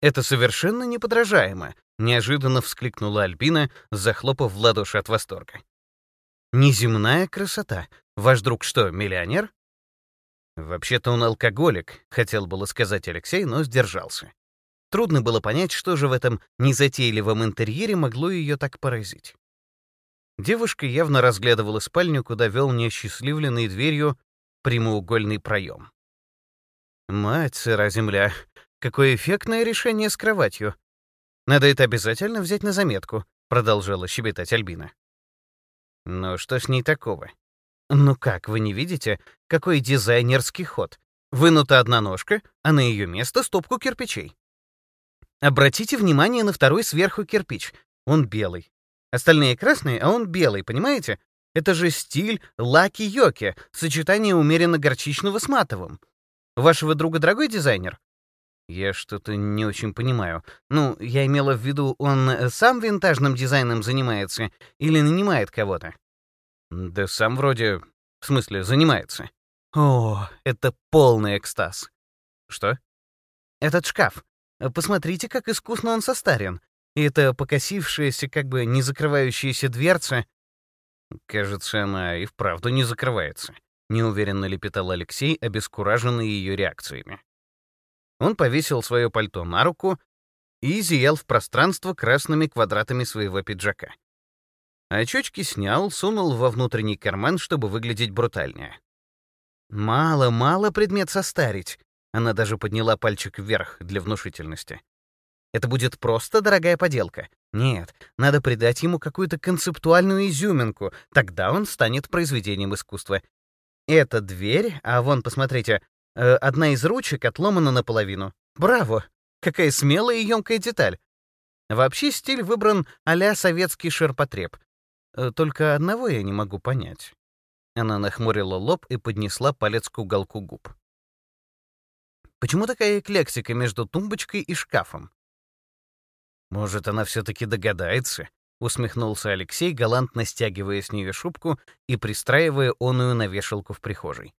Это совершенно неподражаемо, неожиданно вскликнула Альбина, захлопав в ладоши от восторга. Неземная красота. Ваш друг что, миллионер? Вообще-то он алкоголик, хотел было сказать Алексей, но сдержался. Трудно было понять, что же в этом незатейливом интерьере могло ее так поразить. Девушка явно разглядывала спальню, куда вел неосчастливленный дверью прямоугольный проем. «Мать сыра земля, какое эффектное решение с кроватью! Надо это обязательно взять на заметку», — продолжала щебетать Альбина. «Ну что с ней такого? Ну как, вы не видите, какой дизайнерский ход? Вынута одна ножка, а на ее место стопку кирпичей. Обратите внимание на второй сверху кирпич. Он белый. Остальные красные, а он белый, понимаете? Это же стиль лаки-йоки, сочетание умеренно горчичного с матовым. Вашего друга дорогой дизайнер? Я что-то не очень понимаю. Ну, я имела в виду, он э, сам винтажным дизайном занимается или нанимает кого-то? Да сам вроде, в смысле, занимается. О, это полный экстаз. Что? Этот шкаф. Посмотрите, как искусно он состарен. И эта покосившаяся, как бы не закрывающаяся дверца... Кажется, она и вправду не закрывается. Неуверенно лепетал Алексей, обескураженный ее реакциями. Он повесил свое пальто на руку и зиял в пространство красными квадратами своего пиджака. Очечки снял, сунул во внутренний карман, чтобы выглядеть брутальнее. Мало, мало предмет состарить. Она даже подняла пальчик вверх для внушительности. Это будет просто дорогая поделка. Нет, надо придать ему какую-то концептуальную изюминку, тогда он станет произведением искусства. Это дверь, а вон, посмотрите, одна из ручек отломана наполовину. Браво! Какая смелая и емкая деталь. Вообще стиль выбран а советский ширпотреб. Э, только одного я не могу понять. Она нахмурила лоб и поднесла палец к уголку губ. Почему такая эклектика между тумбочкой и шкафом? Может, она все-таки догадается? Усмехнулся Алексей, галантно стягивая с нее шубку и пристраивая оную на вешалку в прихожей.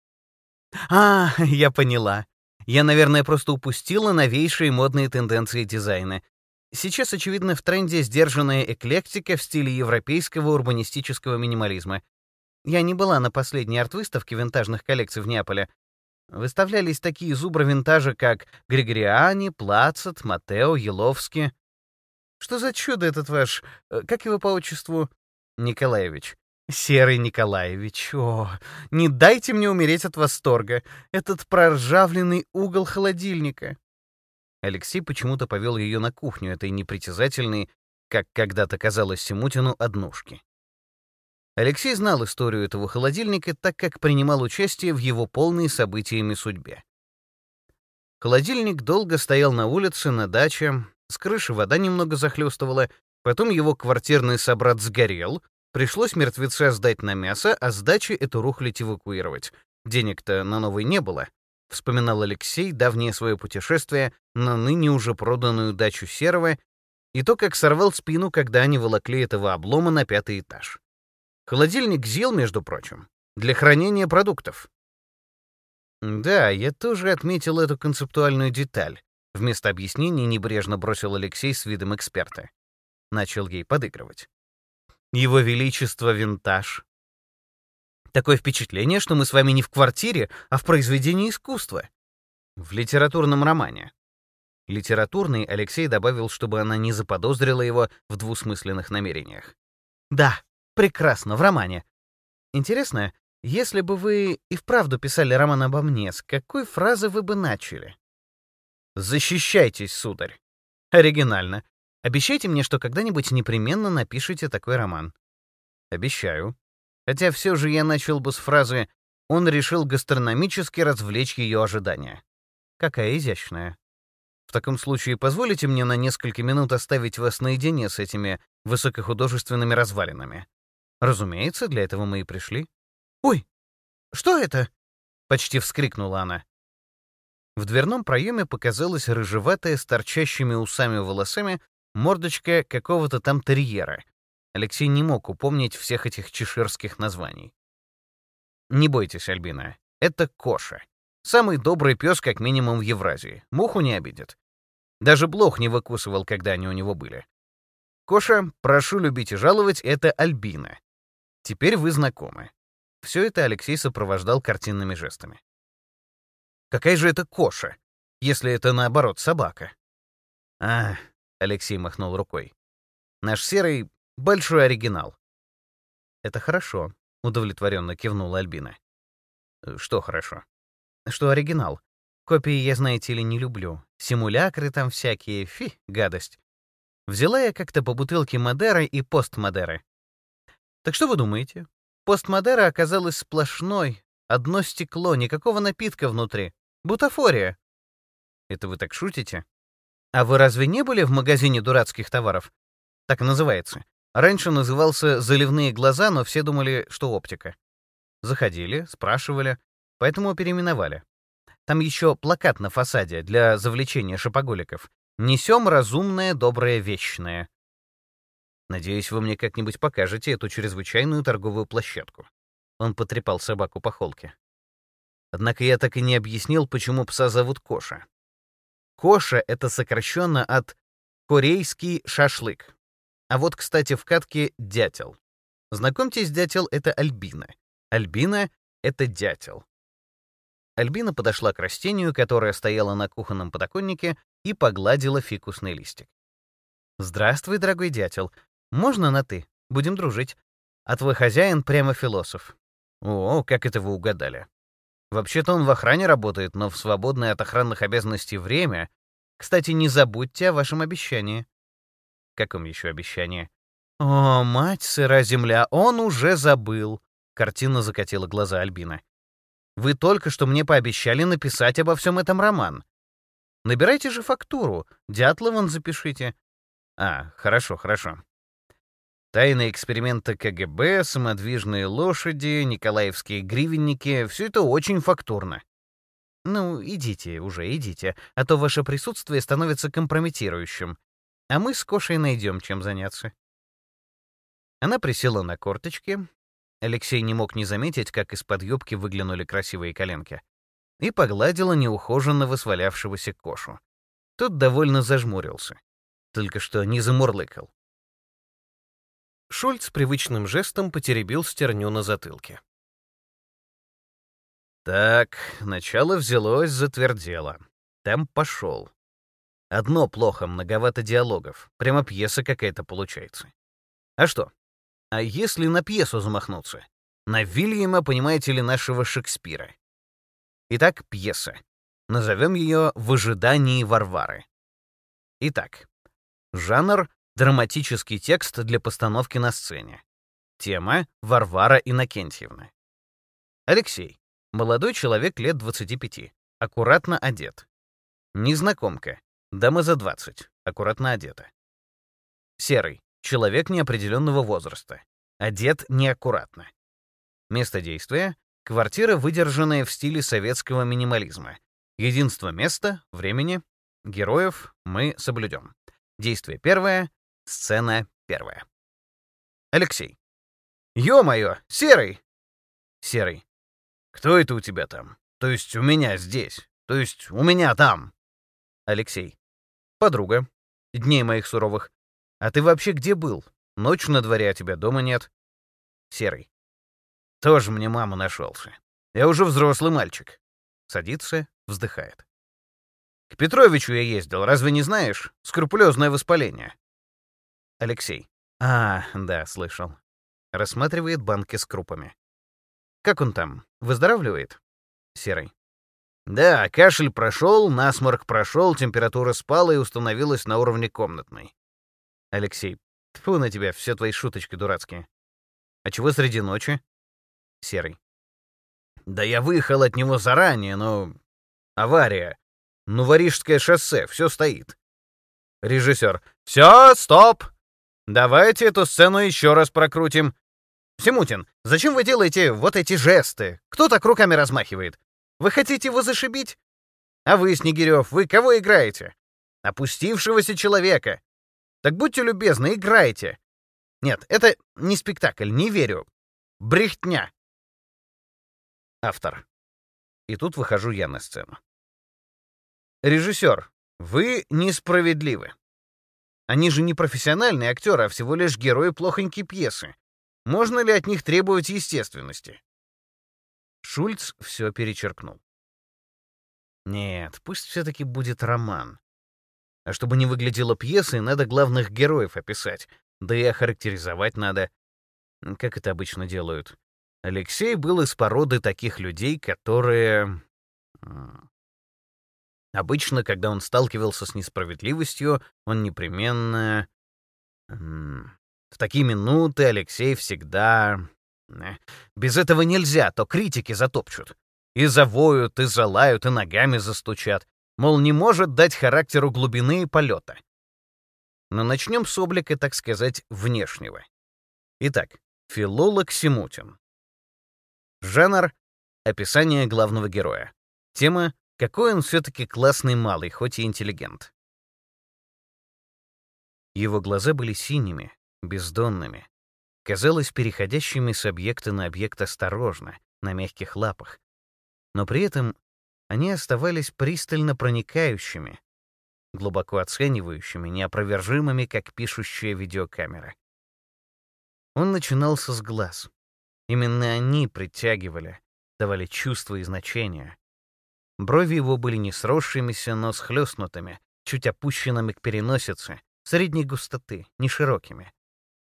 «А, я поняла. Я, наверное, просто упустила новейшие модные тенденции дизайна. Сейчас, очевидно, в тренде сдержанная эклектика в стиле европейского урбанистического минимализма. Я не была на последней арт-выставке винтажных коллекций в Неаполе. Выставлялись такие зубры винтажа, как Григориани, Плацет, Матео, Еловски. Что за чудо этот ваш... Э, как его по отчеству? Николаевич. Серый Николаевич. О, не дайте мне умереть от восторга. Этот проржавленный угол холодильника. Алексей почему-то повел ее на кухню этой непритязательной, как когда-то казалось Симутину, однушки. Алексей знал историю этого холодильника, так как принимал участие в его полной событиями судьбе. Холодильник долго стоял на улице, на даче, с крыши вода немного захлестывала, потом его квартирный собрат сгорел, пришлось мертвеца сдать на мясо, а с дачи эту рухлядь эвакуировать. Денег-то на новый не было. Вспоминал Алексей давнее свое путешествие на ныне уже проданную дачу Серого и то, как сорвал спину, когда они волокли этого облома на пятый этаж. Холодильник ЗИЛ, между прочим, для хранения продуктов. Да, я тоже отметил эту концептуальную деталь. Вместо объяснений небрежно бросил Алексей с видом эксперта. Начал ей подыгрывать. Его Величество винтаж. Такое впечатление, что мы с вами не в квартире, а в произведении искусства. В литературном романе. Литературный Алексей добавил, чтобы она не заподозрила его в двусмысленных намерениях. Да, прекрасно, в романе. Интересно, если бы вы и вправду писали роман обо мне, с какой фразы вы бы начали? Защищайтесь, сударь. Оригинально. Обещайте мне, что когда-нибудь непременно напишите такой роман. Обещаю. Хотя все же я начал бы с фразы «Он решил гастрономически развлечь ее ожидания». Какая изящная. В таком случае позволите мне на несколько минут оставить вас наедине с этими высокохудожественными развалинами. Разумеется, для этого мы и пришли. «Ой, что это?» — почти вскрикнула она. В дверном проеме показалась рыжеватая с торчащими усами волосами мордочка какого-то там терьера. Алексей не мог упомнить всех этих чеширских названий. «Не бойтесь, Альбина, это Коша. Самый добрый пес, как минимум, в Евразии. Муху не обидит. Даже блох не выкусывал, когда они у него были. Коша, прошу любить и жаловать, это Альбина. Теперь вы знакомы. Все это Алексей сопровождал картинными жестами. Какая же это Коша, если это наоборот собака? А, Алексей махнул рукой. Наш серый — большой оригинал. Это хорошо, удовлетворенно кивнула Альбина. Что хорошо? Что оригинал. Копии я, знаете ли, не люблю. Симулякры там всякие, фи, гадость. Взяла я как-то по бутылке Мадеры и постмадеры. Так что вы думаете? Постмадера оказалась сплошной, одно стекло, никакого напитка внутри. Бутафория. Это вы так шутите? А вы разве не были в магазине дурацких товаров? Так называется. Раньше назывался «заливные глаза», но все думали, что оптика. Заходили, спрашивали, поэтому переименовали. Там еще плакат на фасаде для завлечения шопоголиков. «Несем разумное, доброе, вечное». Надеюсь, вы мне как-нибудь покажете эту чрезвычайную торговую площадку. Он потрепал собаку по холке. Однако я так и не объяснил, почему пса зовут Коша. Коша — это сокращенно от «корейский шашлык». А вот, кстати, в катке «дятел». Знакомьтесь, дятел — это Альбина. Альбина — это дятел. Альбина подошла к растению, которое стояло на кухонном подоконнике, и погладила фикусный листик. «Здравствуй, дорогой дятел. Можно на «ты»? Будем дружить. А твой хозяин прямо философ». «О, как это вы угадали?» «Вообще-то он в охране работает, но в свободное от охранных обязанностей время. Кстати, не забудьте о вашем обещании». «Каком еще обещании?» «О, мать сыра земля, он уже забыл!» Картина закатила глаза Альбина. Вы только что мне пообещали написать обо всем этом роман. Набирайте же фактуру, Дятлован запишите. А, хорошо, хорошо. Тайные эксперименты КГБ, самодвижные лошади, николаевские гривенники — все это очень фактурно. Ну, идите уже, идите, а то ваше присутствие становится компрометирующим. А мы с Кошей найдем, чем заняться. Она присела на корточки, Алексей не мог не заметить, как из-под юбки выглянули красивые коленки. И погладила неухоженного свалявшегося кошу. Тот довольно зажмурился. Только что не замурлыкал. Шульц привычным жестом потеребил стерню на затылке. Так, начало взялось, затвердело. Темп пошел. Одно плохо, многовато диалогов. Прямо пьеса какая-то получается. А что, а если на пьесу замахнуться? На Вильяма, понимаете ли, нашего Шекспира. Итак, пьеса. Назовем ее «В ожидании Варвары». Итак, жанр — драматический текст для постановки на сцене. Тема — Варвара Иннокентьевна. Алексей. Молодой человек лет 25. Аккуратно одет. Незнакомка. Дама за 20. Аккуратно одета. Серый. Человек неопределенного возраста. Одет неаккуратно. Место действия — квартира, выдержанная в стиле советского минимализма. Единство места, времени, героев мы соблюдем. Действие первое, сцена первая. Алексей. Ё-моё, Серый! Серый. Кто это у тебя там? То есть у меня здесь. То есть у меня там. Алексей. Подруга. Дней моих суровых. А ты вообще где был? Ночь на дворе, а тебя дома нет. Серый. Тоже мне мама нашелся. Я уже взрослый мальчик. Садится, вздыхает. К Петровичу я ездил, разве не знаешь? Скрупулезное воспаление. Алексей. А, да, слышал. Рассматривает банки с крупами. Как он там? Выздоравливает? Серый. Да, кашель прошел, насморк прошел, температура спала и установилась на уровне комнатной. Алексей. Тьфу на тебя, все твои шуточки дурацкие. А чего среди ночи? Серый. Да я выехал от него заранее, но... Авария. Ну, Варижское шоссе, все стоит. Режиссер. Все, стоп! Давайте эту сцену еще раз прокрутим. Симутин, зачем вы делаете вот эти жесты? Кто так руками размахивает? Вы хотите его зашибить? А вы, Снегирев, вы кого играете? Опустившегося человека. Так будьте любезны, играйте. Нет, это не спектакль, не верю. Брехтня. Автор. И тут выхожу я на сцену. Режиссер, Вы несправедливы. Они же не профессиональные актеры, а всего лишь герои плохонькой пьесы. Можно ли от них требовать естественности? Шульц все перечеркнул. Нет, пусть все-таки будет роман. А чтобы не выглядела пьесой, надо главных героев описать, да и охарактеризовать надо. Как это обычно делают. Алексей был из породы таких людей, которые... Обычно, когда он сталкивался с несправедливостью, он непременно... В такие минуты Алексей всегда... Э, без этого нельзя, то критики затопчут. И завоют, и залают, и ногами застучат. Мол, не может дать характеру глубины и полета. Но начнем с облика, так сказать, внешнего. Итак, филолог Симутин. Жанр — описание главного героя. Тема — какой он все-таки классный малый, хоть и интеллигент. Его глаза были синими, бездонными, казалось, переходящими с объекта на объект осторожно, на мягких лапах. Но при этом они оставались пристально проникающими, глубоко оценивающими, неопровержимыми, как пишущая видеокамера. Он начинался с глаз. Именно они притягивали, давали чувства и значения. Брови его были не сросшимися, но схлестнутыми, чуть опущенными к переносице, средней густоты, не широкими.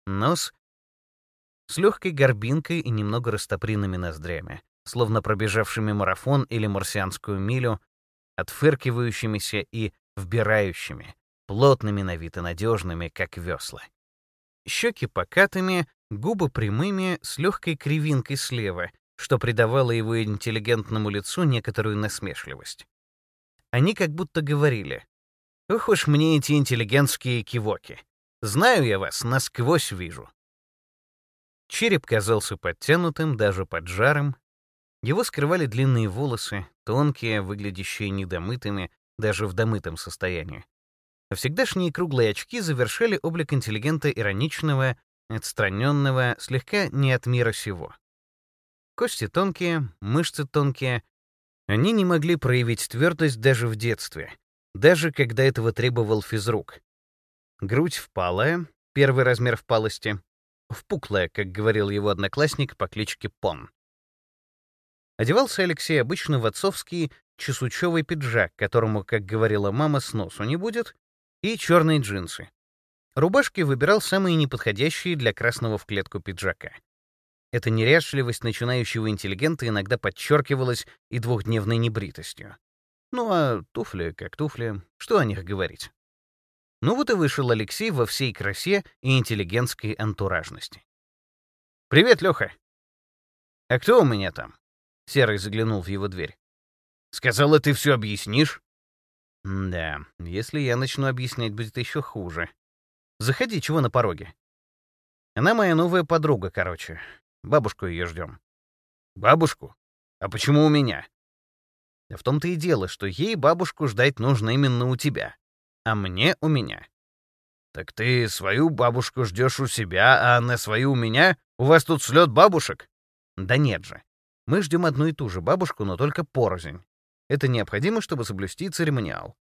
Нос с легкой горбинкой и немного растопринными ноздрями, словно пробежавшими марафон или марсианскую милю, отфыркивающимися и вбирающими, плотными на вид и надежными, как весла. Щеки покатыми, губы прямыми, с легкой кривинкой слева, что придавало его интеллигентному лицу некоторую насмешливость. Они как будто говорили, «Ох уж мне эти интеллигентские кивоки. Знаю я вас, насквозь вижу». Череп казался подтянутым, даже под жаром. Его скрывали длинные волосы, тонкие, выглядящие недомытыми, даже в домытом состоянии. А всегдашние круглые очки завершали облик интеллигента ироничного, отстраненного, слегка не от мира сего. Кости тонкие, мышцы тонкие. Они не могли проявить твердость даже в детстве, даже когда этого требовал физрук. Грудь впалая, первый размер впалости, впуклая, как говорил его одноклассник по кличке Пон. Одевался Алексей обычно в отцовский чесучевый пиджак, которому, как говорила мама, сносу не будет, и черные джинсы. Рубашки выбирал самые неподходящие для красного в клетку пиджака. Эта неряшливость начинающего интеллигента иногда подчеркивалась и двухдневной небритостью. Ну а туфли как туфли, что о них говорить? Ну вот и вышел Алексей во всей красе и интеллигентской антуражности. «Привет, Леха!» «А кто у меня там?» Серый заглянул в его дверь. «Сказала, ты все объяснишь?» «Да, если я начну объяснять, будет еще хуже. Заходи, чего на пороге?» «Она моя новая подруга, короче. Бабушку ее ждем». «Бабушку? А почему у меня?» «Да в том-то и дело, что ей бабушку ждать нужно именно у тебя, а мне у меня». «Так ты свою бабушку ждешь у себя, а она свою у меня? У вас тут слет бабушек?» «Да нет же. Мы ждем одну и ту же бабушку, но только порознь. Это необходимо, чтобы соблюсти церемониал.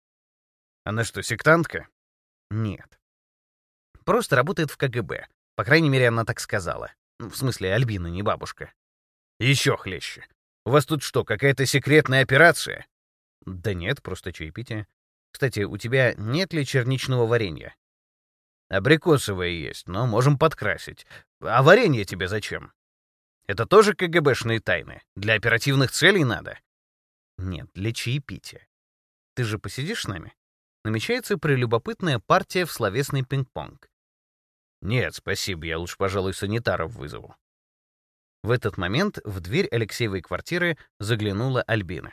Она что, сектантка? Нет. Просто работает в КГБ. По крайней мере, она так сказала. Ну, в смысле, Альбина, не бабушка. Еще хлеще. У вас тут что, какая-то секретная операция? Да нет, просто чаепитие. Кстати, у тебя нет ли черничного варенья? Абрикосовое есть, но можем подкрасить. А варенье тебе зачем? Это тоже КГБшные тайны? Для оперативных целей надо? Нет, для чаепития. Ты же посидишь с нами? Намечается прелюбопытная партия в словесный пинг-понг. Нет, спасибо, я лучше, пожалуй, санитаров вызову. В этот момент в дверь Алексеевой квартиры заглянула Альбина.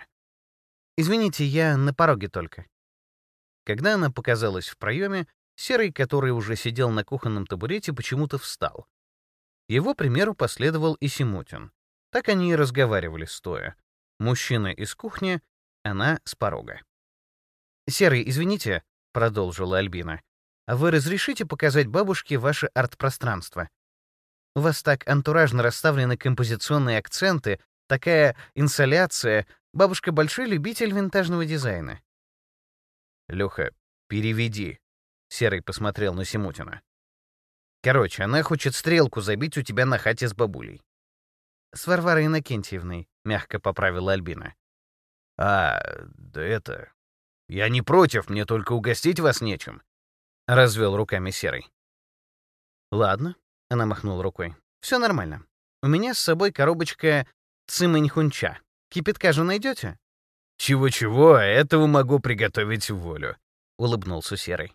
«Извините, я на пороге только». Когда она показалась в проеме, Серый, который уже сидел на кухонном табурете, почему-то встал. Его примеру последовал и Симутин. Так они и разговаривали стоя. Мужчина из кухни, она с порога. «Серый, извините», — продолжила Альбина, «а вы разрешите показать бабушке ваше арт-пространство? У вас так антуражно расставлены композиционные акценты, такая инсоляция. Бабушка большой любитель винтажного дизайна». Леха, переведи. Серый посмотрел на Симутина. Короче, она хочет стрелку забить у тебя на хате с бабулей. С Варварой Иннокентьевной, мягко поправила Альбина. А, да это... Я не против, мне только угостить вас нечем. Развел руками Серый. Ладно, она махнула рукой. Все нормально. У меня с собой коробочка цимэньхунча. Кипятка же найдете? Чего-чего, этого могу приготовить в волю, улыбнулся Серый.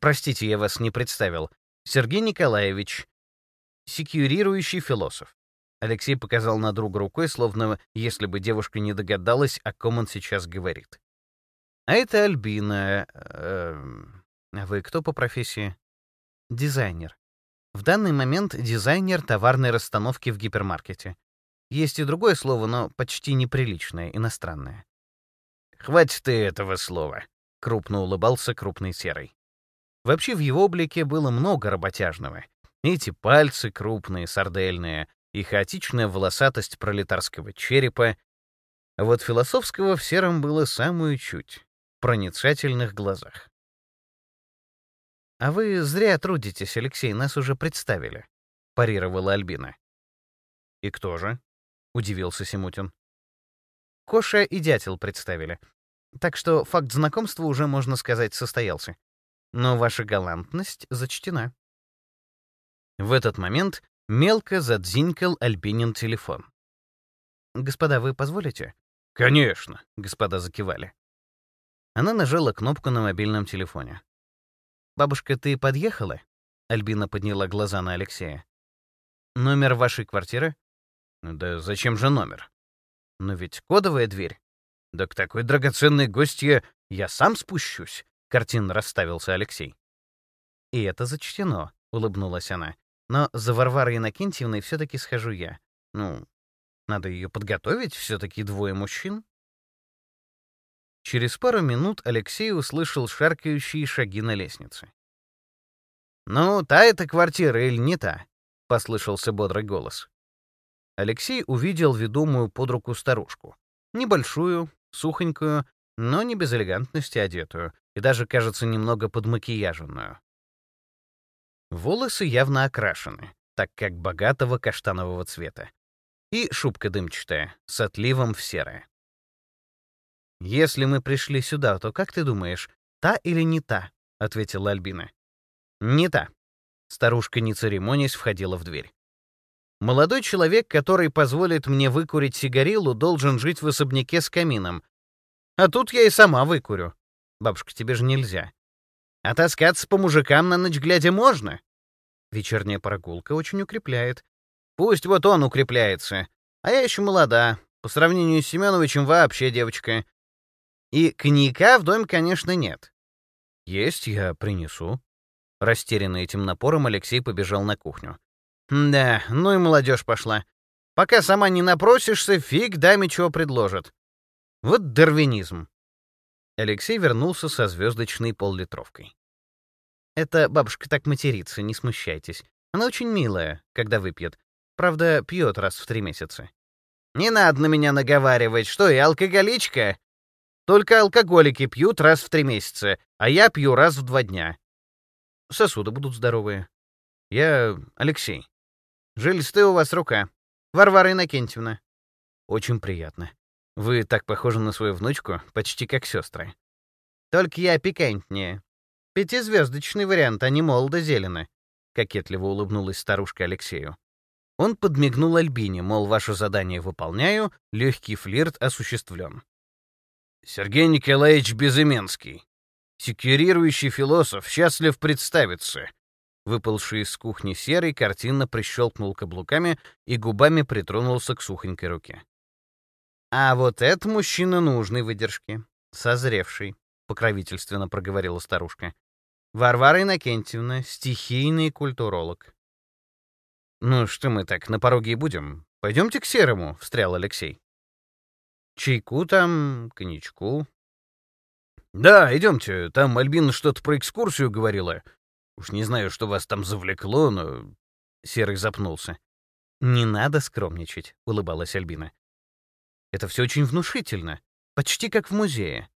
Простите, я вас не представил. Сергей Николаевич, секьюрирующий философ. Алексей показал на друга рукой, словно если бы девушка не догадалась, о ком он сейчас говорит. А это Альбина. Э, вы кто по профессии? Дизайнер. В данный момент дизайнер товарной расстановки в гипермаркете. Есть и другое слово, но почти неприличное, иностранное. «Хватит и этого слова», — крупно улыбался крупный серый. Вообще в его облике было много работяжного. Эти пальцы крупные, сардельные, и хаотичная волосатость пролетарского черепа. А вот философского в сером было самую чуть, в проницательных глазах. «А вы зря трудитесь, Алексей, нас уже представили», — парировала Альбина. «И кто же?» — удивился Симутин. «Коша и дятел представили. Так что факт знакомства уже, можно сказать, состоялся. Но ваша галантность зачтена». В этот момент мелко задзинькал Альбинин телефон. «Господа, вы позволите?» «Конечно», — господа закивали. Она нажала кнопку на мобильном телефоне. «Бабушка, ты подъехала?» Альбина подняла глаза на Алексея. «Номер вашей квартиры?» «Да зачем же номер?» «Но ведь кодовая дверь». «Да к такой драгоценной гостье я сам спущусь», — картинно расставился Алексей. «И это зачтено», — улыбнулась она. «Но за Варварой Иннокентьевной все-таки схожу я. Ну, надо ее подготовить, все-таки двое мужчин». Через пару минут Алексей услышал шаркающие шаги на лестнице. «Ну, та это квартира или не та?» — послышался бодрый голос. Алексей увидел ведомую под руку старушку. Небольшую, сухонькую, но не без элегантности одетую, и даже, кажется, немного подмакияженную. Волосы явно окрашены, так как богатого каштанового цвета. И шубка дымчатая, с отливом в серое. «Если мы пришли сюда, то как ты думаешь, та или не та?» — ответила Альбина. «Не та». Старушка, не церемонясь, входила в дверь. «Молодой человек, который позволит мне выкурить сигарилу, должен жить в особняке с камином. А тут я и сама выкурю. Бабушка, тебе же нельзя. А таскаться по мужикам на ночь глядя можно?» Вечерняя прогулка очень укрепляет. Пусть вот он укрепляется. А я еще молода. По сравнению с Семеновичем вообще девочка. И коньяка в доме, конечно, нет. Есть, я принесу. Растерянный этим напором, Алексей побежал на кухню. Да, ну и молодежь пошла. Пока сама не напросишься, фиг даме чего предложат. Вот дарвинизм. Алексей вернулся со звездочной поллитровкой. Это бабушка так матерится, не смущайтесь. Она очень милая, когда выпьет. Правда, пьет раз в три месяца. Не надо на меня наговаривать, что я алкоголичка? Только алкоголики пьют раз в три месяца, а я пью раз в два дня. Сосуды будут здоровые. Я Алексей. Жилистая у вас рука. Варвара Иннокентьевна. Очень приятно. Вы так похожи на свою внучку, почти как сестры. Только я пикантнее. Пятизвездочный вариант, а не молодо-зелено. Кокетливо улыбнулась старушка Алексею. Он подмигнул Альбине, мол, ваше задание выполняю, легкий флирт осуществлен. Сергей Николаевич Безыменский, секьюрирующий философ, счастлив представиться. Выпалший из кухни серый картинно прищелкнул каблуками и губами притронулся к сухонькой руке. А вот этот мужчина нужной выдержки, созревший, покровительственно проговорила старушка. Варвара Иннокентьевна, стихийный культуролог. Ну что мы так на пороге и будем? Пойдемте к серому, встрял Алексей. Чайку там, коньячку. Да, идемте. Там Альбина что-то про экскурсию говорила. Уж не знаю, что вас там завлекло, но Серый запнулся. Не надо скромничать, улыбалась Альбина. Это все очень внушительно, почти как в музее.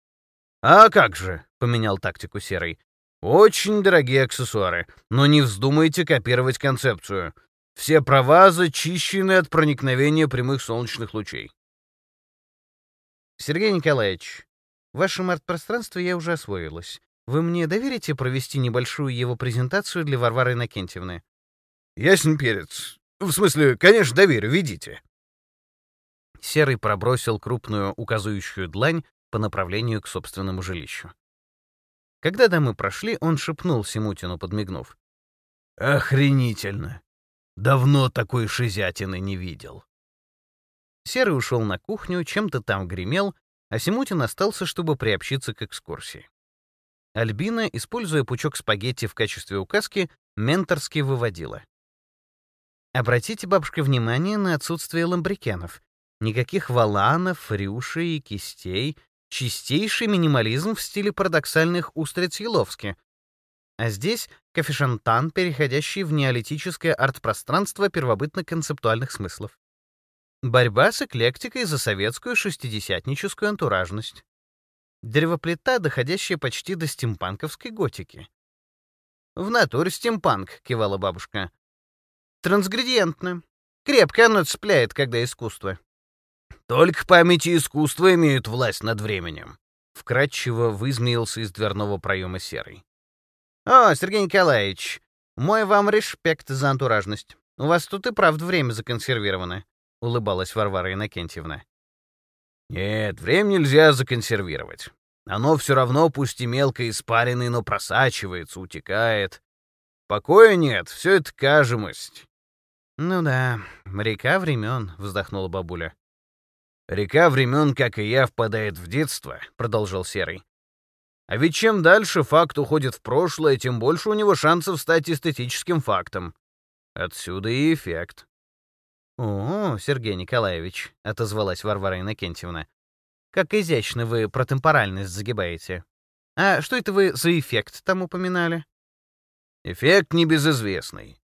«А как же», — поменял тактику Серый. «Очень дорогие аксессуары, но не вздумайте копировать концепцию. Все права зачищены от проникновения прямых солнечных лучей». «Сергей Николаевич, в вашем арт-пространстве я уже освоилась. Вы мне доверите провести небольшую его презентацию для Варвары Иннокентьевны?» «Ясен перец. В смысле, конечно, доверю, видите». Серый пробросил крупную указывающую длань по направлению к собственному жилищу. Когда дамы прошли, он шепнул Симутину, подмигнув. «Охренительно! Давно такой шизятины не видел». Серый ушел на кухню, чем-то там гремел, а Симутин остался, чтобы приобщиться к экскурсии. Альбина, используя пучок спагетти в качестве указки, менторски выводила. Обратите, бабушка, внимание на отсутствие ламбрикенов. Никаких валанов, рюшей и кистей. Чистейший минимализм в стиле парадоксальных устриц Еловски. А здесь кофешантан, переходящий в неолитическое арт-пространство первобытно-концептуальных смыслов. Борьба с эклектикой за советскую шестидесятническую антуражность. Древоплита, доходящая почти до стимпанковской готики. «В натуре стимпанк», — кивала бабушка. «Трансградиентно. Крепко оно цепляет, когда искусство». «Только память и искусство имеют власть над временем», — вкратчиво вызмеился из дверного проема серый. «О, Сергей Николаевич, мой вам респект за антуражность. У вас тут и правда время законсервировано улыбалась Варвара Иннокентьевна. Нет, время нельзя законсервировать. Оно все равно, пусть и мелко испаренное, но просачивается, утекает. Покоя нет, все это кажемость. Ну да, река времен, вздохнула бабуля. Река времен, как и я, впадает в детство, продолжал Серый. А ведь чем дальше факт уходит в прошлое, тем больше у него шансов стать эстетическим фактом. Отсюда и эффект. «О, Сергей Николаевич», — отозвалась Варвара Иннокентьевна, «как изящно вы про темпоральность загибаете. А что это вы за эффект там упоминали?» «Эффект небезызвестный.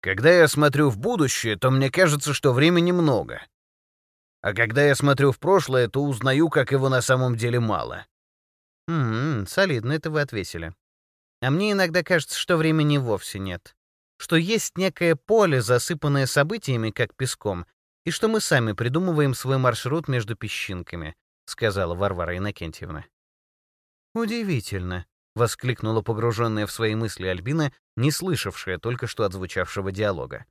Когда я смотрю в будущее, то мне кажется, что времени много. А когда я смотрю в прошлое, то узнаю, как его на самом деле мало». «М-м, солидно это вы отвесили. А мне иногда кажется, что времени вовсе нет что есть некое поле, засыпанное событиями, как песком, и что мы сами придумываем свой маршрут между песчинками», — сказала Варвара Иннокентьевна. «Удивительно», — воскликнула погруженная в свои мысли Альбина, не слышавшая только что отзвучавшего диалога.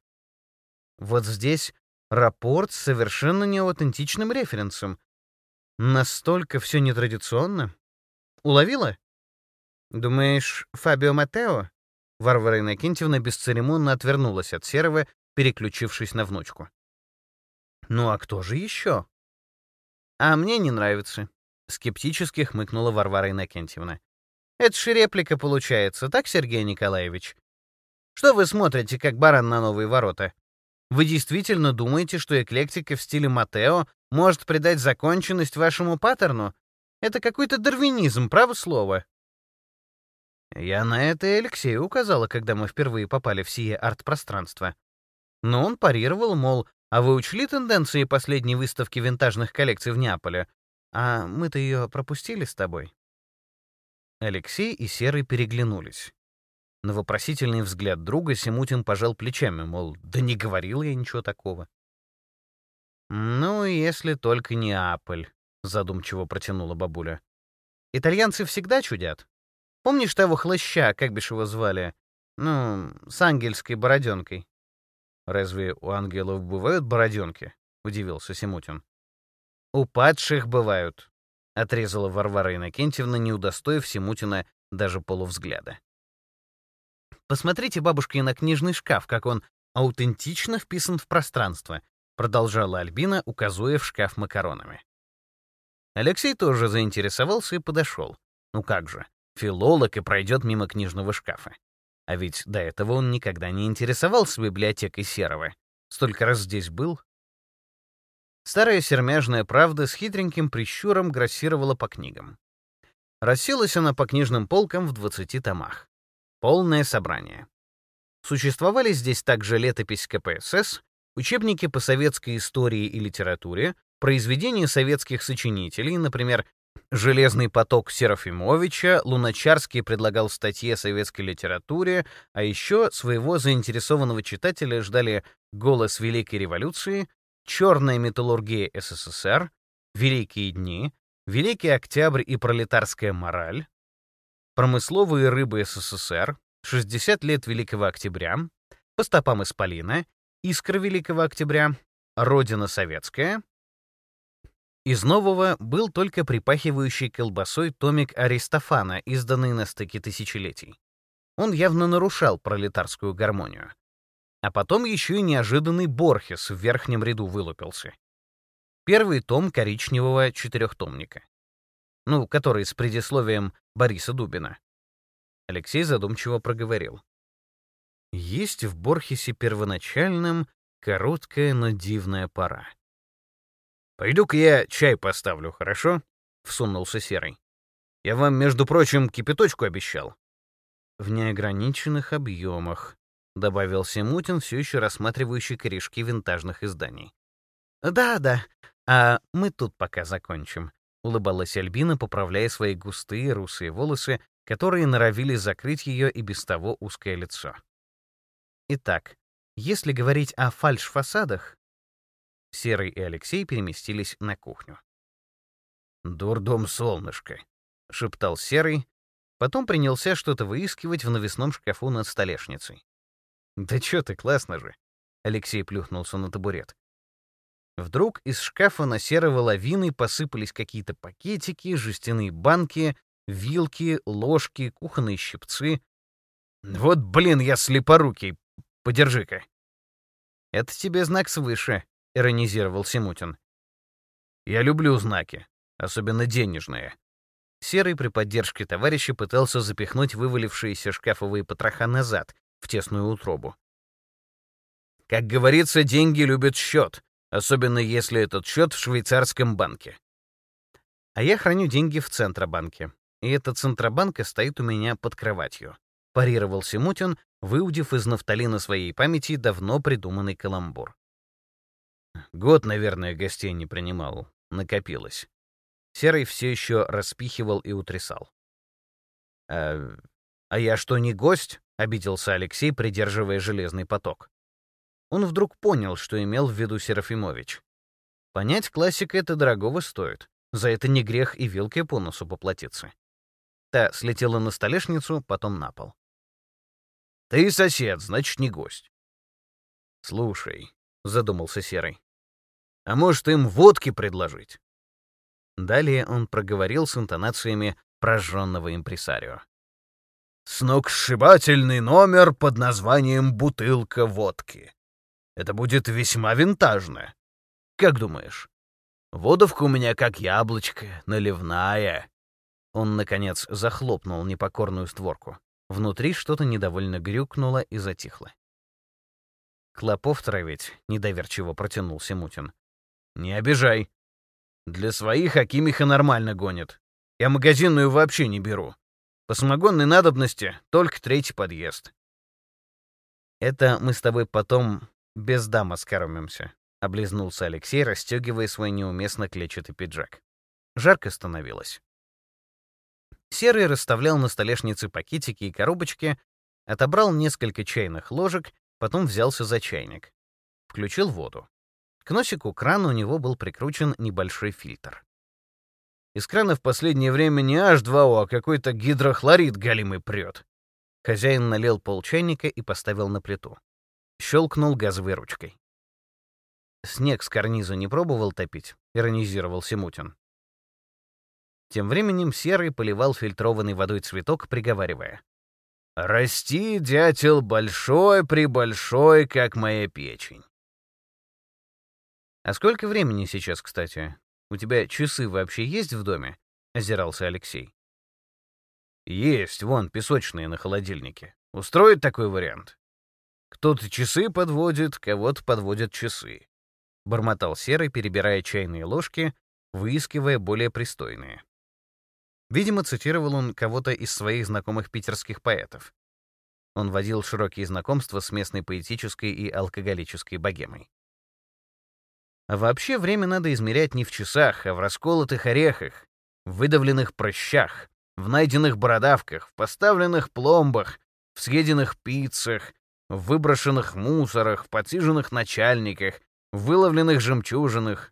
«Вот здесь рапорт с совершенно неаутентичным референсом. Настолько все нетрадиционно. Уловила? Думаешь, Фабио Матео? Варвара Иннокентьевна бесцеремонно отвернулась от Серого, переключившись на внучку. «Ну а кто же еще?» «А мне не нравится», — скептически хмыкнула Варвара Иннокентьевна. «Это же реплика получается, так, Сергей Николаевич? Что вы смотрите, как баран на новые ворота? Вы действительно думаете, что эклектика в стиле Матео может придать законченность вашему паттерну? Это какой-то дарвинизм, право слово». Я на это и Алексею указала, когда мы впервые попали в сие арт-пространство. Но он парировал, мол, а вы учли тенденции последней выставки винтажных коллекций в Неаполе? А мы-то ее пропустили с тобой. Алексей и Серый переглянулись. На вопросительный взгляд друга Симутин пожал плечами, мол, да не говорил я ничего такого. «Ну, если только Неаполь», — задумчиво протянула бабуля. «Итальянцы всегда чудят. Помнишь того хлыща, как бишь его звали? Ну, с ангельской бороденкой. Разве у ангелов бывают бороденки? Удивился Симутин. У падших бывают, отрезала Варвара Иннокентьевна, не удостоив Симутина даже полувзгляда. Посмотрите, бабушка, на книжный шкаф, как он аутентично вписан в пространство, продолжала Альбина, указывая в шкаф макаронами. Алексей тоже заинтересовался и подошел. Ну как же, филолог и пройдет мимо книжного шкафа. А ведь до этого он никогда не интересовался библиотекой Серова. Столько раз здесь был. Старая сермяжная правда с хитреньким прищуром грассировала по книгам. Расселась она по книжным полкам в 20 томах. Полное собрание. Существовали здесь также летопись КПСС, учебники по советской истории и литературе, произведения советских сочинителей, например, Железный поток Серафимовича Луначарский предлагал в статье советской литературе, а еще своего заинтересованного читателя ждали «Голос Великой революции», «Черная металлургия СССР», «Великие дни», «Великий Октябрь и пролетарская мораль», «Промысловые рыбы СССР», «60 лет Великого Октября», «По стопам Исполина», «Искра Великого Октября», «Родина советская», из нового был только припахивающий колбасой томик Аристофана, изданный на стыке тысячелетий. Он явно нарушал пролетарскую гармонию. А потом еще и неожиданный Борхес в верхнем ряду вылупился. Первый том коричневого четырехтомника. Ну, который с предисловием Бориса Дубина. Алексей задумчиво проговорил. Есть в Борхесе первоначальном короткая, но дивная пора. «Пойду-ка я чай поставлю, хорошо?» — всунулся Серый. «Я вам, между прочим, кипяточку обещал». «В неограниченных объемах», — добавил Семутин, все еще рассматривающий корешки винтажных изданий. «Да, да, а мы тут пока закончим», — улыбалась Альбина, поправляя свои густые русые волосы, которые норовили закрыть ее и без того узкое лицо. Итак, если говорить о фальш-фасадах, Серый и Алексей переместились на кухню. «Дурдом, солнышко», — шептал Серый, потом принялся что-то выискивать в навесном шкафу над столешницей. «Да чё ты, классно же!» — Алексей плюхнулся на табурет. Вдруг из шкафа на серого лавины посыпались какие-то пакетики, жестяные банки, вилки, ложки, кухонные щипцы. «Вот, блин, я слепорукий! Подержи-ка!» «Это тебе знак свыше», — иронизировал Симутин. «Я люблю знаки, особенно денежные». Серый при поддержке товарища пытался запихнуть вывалившиеся шкафовые потроха назад, в тесную утробу. Как говорится, деньги любят счет, особенно если этот счет в швейцарском банке. А я храню деньги в Центробанке, и этот Центробанк стоит у меня под кроватью. Парировал Симутин, выудив из нафталина своей памяти давно придуманный каламбур. Год, наверное, гостей не принимал. Накопилось. Серый все еще распихивал и утрясал. «А, а я что, не гость?» — обиделся Алексей, придерживая железный поток. Он вдруг понял, что имел в виду Серафимович. Понять классика это дорогого стоит. За это не грех и вилкой по носу поплатиться. Та слетела на столешницу, потом на пол. «Ты сосед, значит, не гость». «Слушай», — задумался Серый, а может, им водки предложить?» Далее он проговорил с интонациями прожженного импресарио. «Сногсшибательный номер под названием «Бутылка водки». Это будет весьма винтажно. Как думаешь? Водовка у меня как яблочко, наливная». Он, наконец, захлопнул непокорную створку. Внутри что-то недовольно грюкнуло и затихло. «Клопов травить?» — недоверчиво протянул Семутин. Не обижай. Для своих Акимиха нормально гонит. Я магазинную вообще не беру. По самогонной надобности только третий подъезд. Это мы с тобой потом без дама скормимся, облизнулся Алексей, расстегивая свой неуместно клетчатый пиджак. Жарко становилось. Серый расставлял на столешнице пакетики и коробочки, отобрал несколько чайных ложек, потом взялся за чайник. Включил воду. К носику крана у него был прикручен небольшой фильтр. Из крана в последнее время не H2O, а какой-то гидрохлорид галимый прет. Хозяин налил полчайника и поставил на плиту. Щелкнул газовой ручкой. «Снег с карниза не пробовал топить?» — иронизировал Симутин. Тем временем Серый поливал фильтрованной водой цветок, приговаривая. «Расти, дятел, большой-пребольшой, как моя печень. «А сколько времени сейчас, кстати? У тебя часы вообще есть в доме?» — озирался Алексей. «Есть, вон, песочные на холодильнике. Устроить такой вариант? Кто-то часы подводит, кого-то подводят часы», — бормотал Серый, перебирая чайные ложки, выискивая более пристойные. Видимо, цитировал он кого-то из своих знакомых питерских поэтов. Он водил широкие знакомства с местной поэтической и алкоголической богемой. А вообще время надо измерять не в часах, а в расколотых орехах. в выдавленных прыщах, в найденных бородавках, в поставленных пломбах, в съеденных пиццах, в выброшенных мусорах, в подсиженных начальниках, в выловленных жемчужинах.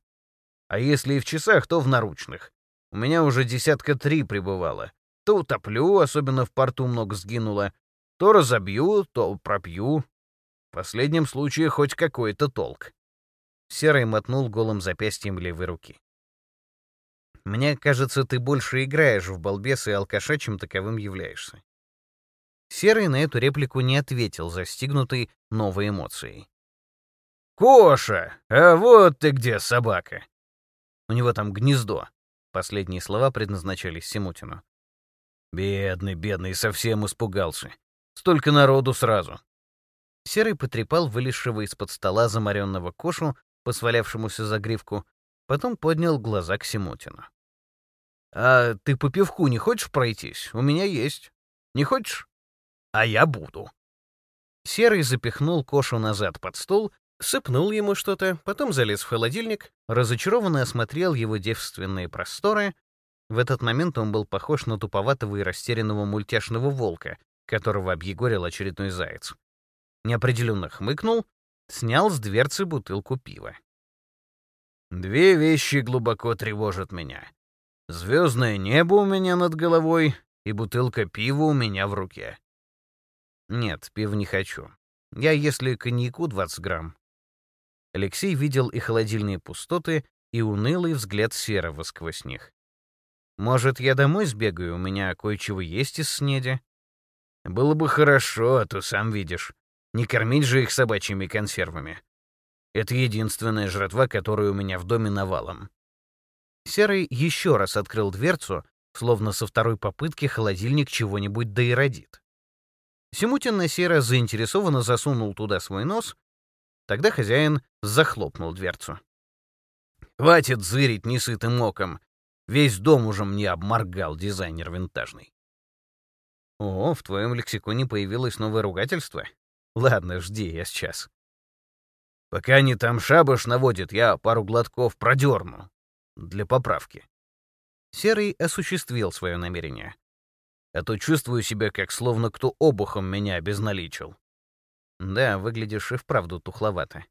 А если и в часах, то в наручных. У меня уже десятка три прибывало. То утоплю, особенно в порту много сгинуло, то разобью, то пропью. В последнем случае хоть какой-то толк. Серый мотнул голым запястьем левой руки. «Мне кажется, ты больше играешь в балбеса и алкаша, чем таковым являешься». Серый на эту реплику не ответил, застигнутый новой эмоцией. «Коша, а вот ты где, собака!» «У него там гнездо», — последние слова предназначались Симутину. «Бедный, бедный, совсем испугался. Столько народу сразу». Серый потрепал вылезшего из-под стола заморенного кошу по свалявшемуся загривку, потом поднял глаза к Симутину. «А ты по пивку не хочешь пройтись? У меня есть. Не хочешь? А я буду». Серый запихнул Кошу назад под стол, сыпнул ему что-то, потом залез в холодильник, разочарованно осмотрел его девственные просторы. В этот момент он был похож на туповатого и растерянного мультяшного волка, которого объегорил очередной заяц. Неопределенно хмыкнул снял с дверцы бутылку пива. «Две вещи глубоко тревожат меня. Звездное небо у меня над головой и бутылка пива у меня в руке». «Нет, пива не хочу. Я, если коньяку 20 грамм». Алексей видел и холодильные пустоты, и унылый взгляд серого сквозь них. «Может, я домой сбегаю? У меня кое-чего есть из снеди?» «Было бы хорошо, а то сам видишь. Не кормить же их собачьими консервами. Это единственная жратва, которая у меня в доме навалом. Серый еще раз открыл дверцу, словно со второй попытки холодильник чего-нибудь доиродит. Симутин на сей заинтересованно засунул туда свой нос, тогда хозяин захлопнул дверцу. «Хватит зырить несытым оком. Весь дом уже мне обморгал дизайнер винтажный». «О, в твоем лексиконе появилось новое ругательство?» Ладно, жди, я сейчас. Пока они там шабаш наводят, я пару глотков продерну. Для поправки. Серый осуществил свое намерение. А то чувствую себя, как словно кто обухом меня обезналичил. Да, выглядишь и вправду тухловато.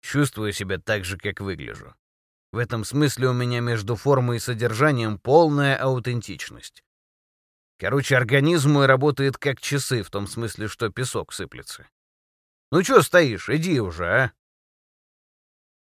Чувствую себя так же, как выгляжу. В этом смысле у меня между формой и содержанием полная аутентичность. Короче, организм мой работает как часы, в том смысле, что песок сыплется. Ну чё стоишь, иди уже, а?